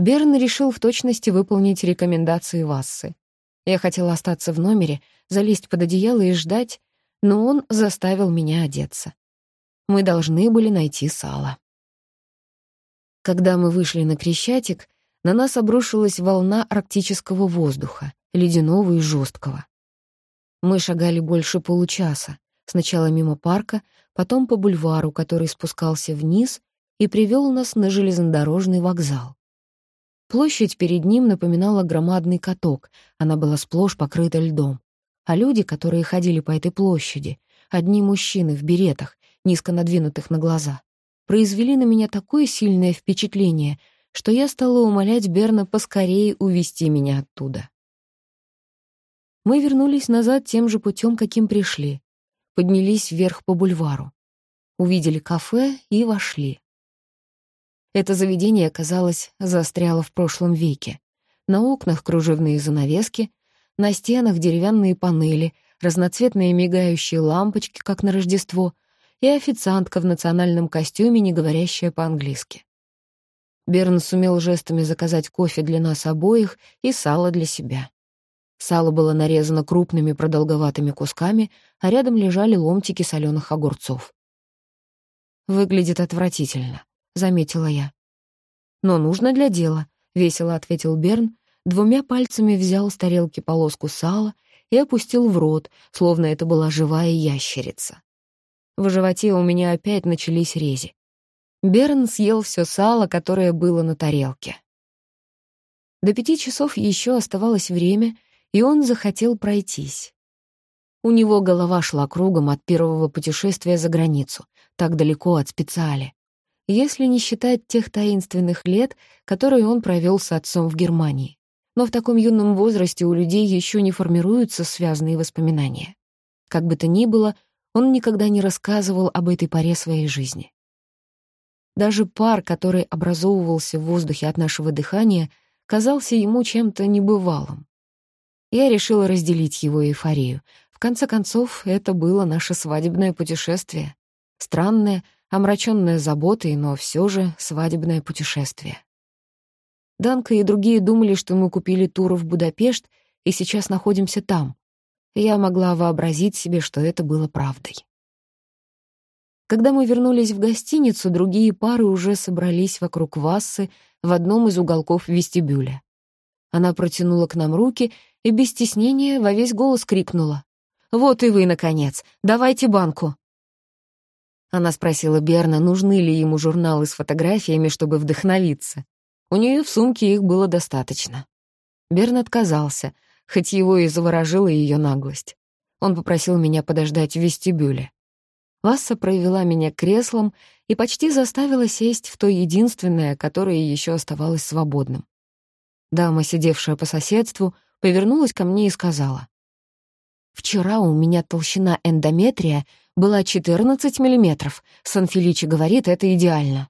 Берн решил в точности выполнить рекомендации Вассы. Я хотела остаться в номере, залезть под одеяло и ждать, но он заставил меня одеться. Мы должны были найти сало. Когда мы вышли на Крещатик, на нас обрушилась волна арктического воздуха, ледяного и жесткого. Мы шагали больше получаса, сначала мимо парка, потом по бульвару, который спускался вниз и привел нас на железнодорожный вокзал. Площадь перед ним напоминала громадный каток, она была сплошь покрыта льдом. А люди, которые ходили по этой площади, одни мужчины в беретах, низко надвинутых на глаза, произвели на меня такое сильное впечатление, что я стала умолять Берна поскорее увести меня оттуда. Мы вернулись назад тем же путем, каким пришли. Поднялись вверх по бульвару. Увидели кафе и вошли. Это заведение, казалось, застряло в прошлом веке. На окнах кружевные занавески, на стенах деревянные панели, разноцветные мигающие лампочки, как на Рождество, и официантка в национальном костюме, не говорящая по-английски. Берн сумел жестами заказать кофе для нас обоих и сало для себя. Сало было нарезано крупными продолговатыми кусками, а рядом лежали ломтики соленых огурцов. «Выглядит отвратительно», — заметила я. «Но нужно для дела», — весело ответил Берн, двумя пальцами взял с тарелки полоску сала и опустил в рот, словно это была живая ящерица. В животе у меня опять начались рези. Берн съел все сало, которое было на тарелке. До пяти часов еще оставалось время, и он захотел пройтись. У него голова шла кругом от первого путешествия за границу, так далеко от специали. Если не считать тех таинственных лет, которые он провел с отцом в Германии. Но в таком юном возрасте у людей еще не формируются связанные воспоминания. Как бы то ни было, он никогда не рассказывал об этой поре своей жизни. Даже пар, который образовывался в воздухе от нашего дыхания, казался ему чем-то небывалым. Я решила разделить его эйфорию. В конце концов, это было наше свадебное путешествие. Странное, омраченное заботой, но все же свадебное путешествие. Данка и другие думали, что мы купили тур в Будапешт и сейчас находимся там. Я могла вообразить себе, что это было правдой. Когда мы вернулись в гостиницу, другие пары уже собрались вокруг Вассы в одном из уголков вестибюля. Она протянула к нам руки и без стеснения во весь голос крикнула. «Вот и вы, наконец! Давайте банку!» Она спросила Берна, нужны ли ему журналы с фотографиями, чтобы вдохновиться. У нее в сумке их было достаточно. Берн отказался, хоть его и заворожила ее наглость. Он попросил меня подождать в вестибюле. Васса провела меня креслом и почти заставила сесть в то единственное, которое еще оставалось свободным. Дама, сидевшая по соседству, повернулась ко мне и сказала. «Вчера у меня толщина эндометрия была 14 миллиметров. Санфиличи говорит, это идеально».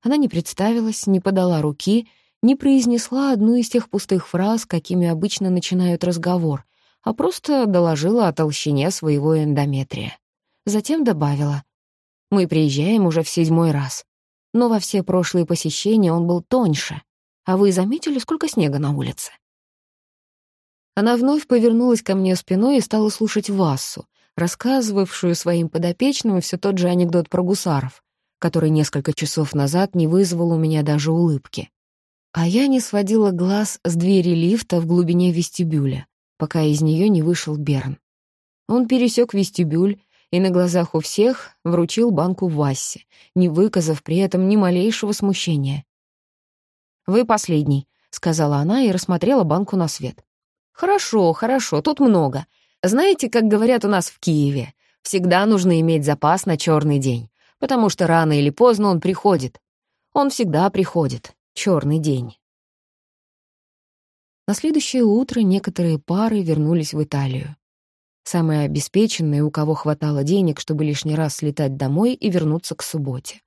Она не представилась, не подала руки, не произнесла одну из тех пустых фраз, какими обычно начинают разговор, а просто доложила о толщине своего эндометрия. Затем добавила. «Мы приезжаем уже в седьмой раз. Но во все прошлые посещения он был тоньше. А вы заметили, сколько снега на улице?» Она вновь повернулась ко мне спиной и стала слушать Вассу, рассказывавшую своим подопечным все тот же анекдот про гусаров, который несколько часов назад не вызвал у меня даже улыбки. А я не сводила глаз с двери лифта в глубине вестибюля, пока из нее не вышел Берн. Он пересек вестибюль и на глазах у всех вручил банку Вассе, не выказав при этом ни малейшего смущения. «Вы последний», — сказала она и рассмотрела банку на свет. «Хорошо, хорошо, тут много. Знаете, как говорят у нас в Киеве, всегда нужно иметь запас на черный день, потому что рано или поздно он приходит. Он всегда приходит, черный день». На следующее утро некоторые пары вернулись в Италию. Самые обеспеченные, у кого хватало денег, чтобы лишний раз слетать домой и вернуться к субботе.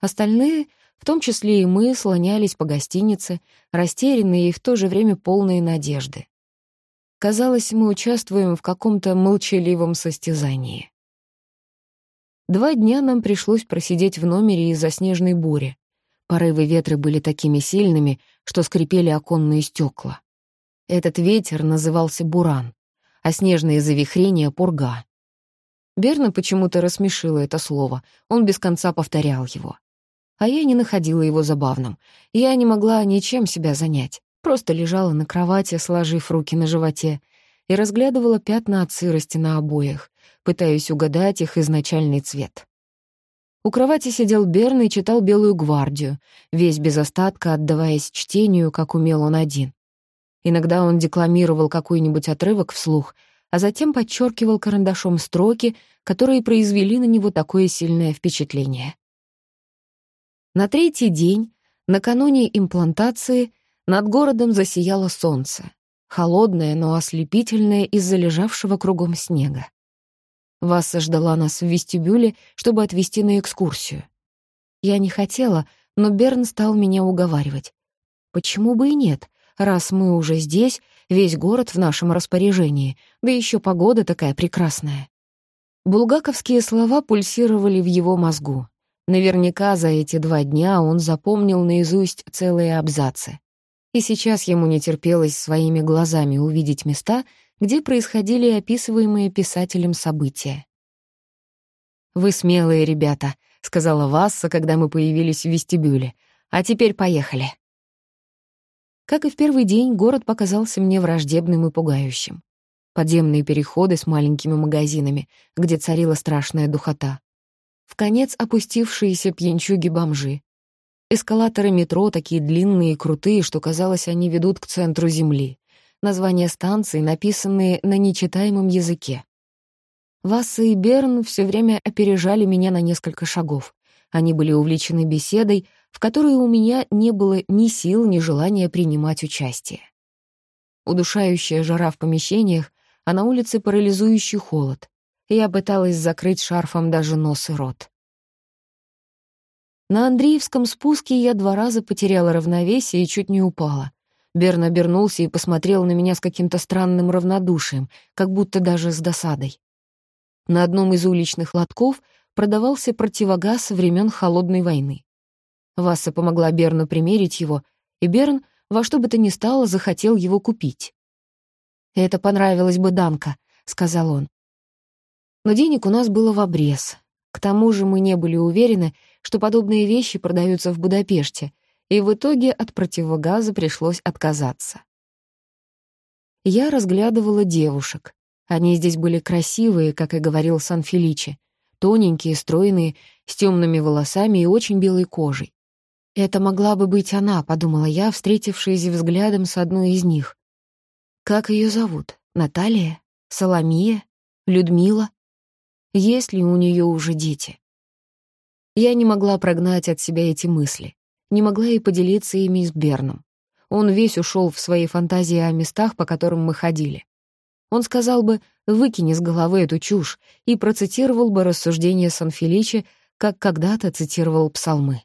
Остальные, в том числе и мы, слонялись по гостинице, растерянные и в то же время полные надежды. Казалось, мы участвуем в каком-то молчаливом состязании. Два дня нам пришлось просидеть в номере из-за снежной бури. Порывы ветра были такими сильными, что скрипели оконные стекла. Этот ветер назывался буран, а снежные завихрения — пурга. Берна почему-то рассмешило это слово, он без конца повторял его. А я не находила его забавным. Я не могла ничем себя занять, просто лежала на кровати, сложив руки на животе, и разглядывала пятна от сырости на обоях, пытаясь угадать их изначальный цвет. У кровати сидел Берн и читал «Белую гвардию», весь без остатка отдаваясь чтению, как умел он один. Иногда он декламировал какой-нибудь отрывок вслух, а затем подчеркивал карандашом строки, которые произвели на него такое сильное впечатление. На третий день, накануне имплантации, над городом засияло солнце, холодное, но ослепительное из-за лежавшего кругом снега. Васса ждала нас в вестибюле, чтобы отвезти на экскурсию. Я не хотела, но Берн стал меня уговаривать. Почему бы и нет, раз мы уже здесь, весь город в нашем распоряжении, да еще погода такая прекрасная. Булгаковские слова пульсировали в его мозгу. Наверняка за эти два дня он запомнил наизусть целые абзацы. И сейчас ему не терпелось своими глазами увидеть места, где происходили описываемые писателем события. «Вы смелые ребята», — сказала Васса, когда мы появились в вестибюле. «А теперь поехали». Как и в первый день, город показался мне враждебным и пугающим. Подземные переходы с маленькими магазинами, где царила страшная духота. В конец опустившиеся пьянчуги-бомжи. Эскалаторы метро такие длинные и крутые, что, казалось, они ведут к центру Земли названия станций, написанные на нечитаемом языке. Васса и Берн все время опережали меня на несколько шагов. Они были увлечены беседой, в которой у меня не было ни сил, ни желания принимать участие. Удушающая жара в помещениях, а на улице парализующий холод. Я пыталась закрыть шарфом даже нос и рот. На Андреевском спуске я два раза потеряла равновесие и чуть не упала. Берн обернулся и посмотрел на меня с каким-то странным равнодушием, как будто даже с досадой. На одном из уличных лотков продавался противогаз времен Холодной войны. Васса помогла Берну примерить его, и Берн во что бы то ни стало захотел его купить. «Это понравилось бы Данка», — сказал он. Но денег у нас было в обрез. К тому же мы не были уверены, что подобные вещи продаются в Будапеште, и в итоге от противогаза пришлось отказаться. Я разглядывала девушек. Они здесь были красивые, как и говорил Сан-Феличи, тоненькие, стройные, с темными волосами и очень белой кожей. «Это могла бы быть она», — подумала я, встретившись взглядом с одной из них. «Как ее зовут? Наталья? Соломия? Людмила? Есть ли у нее уже дети?» Я не могла прогнать от себя эти мысли не могла и поделиться ими с Берном. Он весь ушел в свои фантазии о местах, по которым мы ходили. Он сказал бы «выкини с головы эту чушь» и процитировал бы рассуждения Сан-Феличи, как когда-то цитировал псалмы.